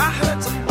I heard some.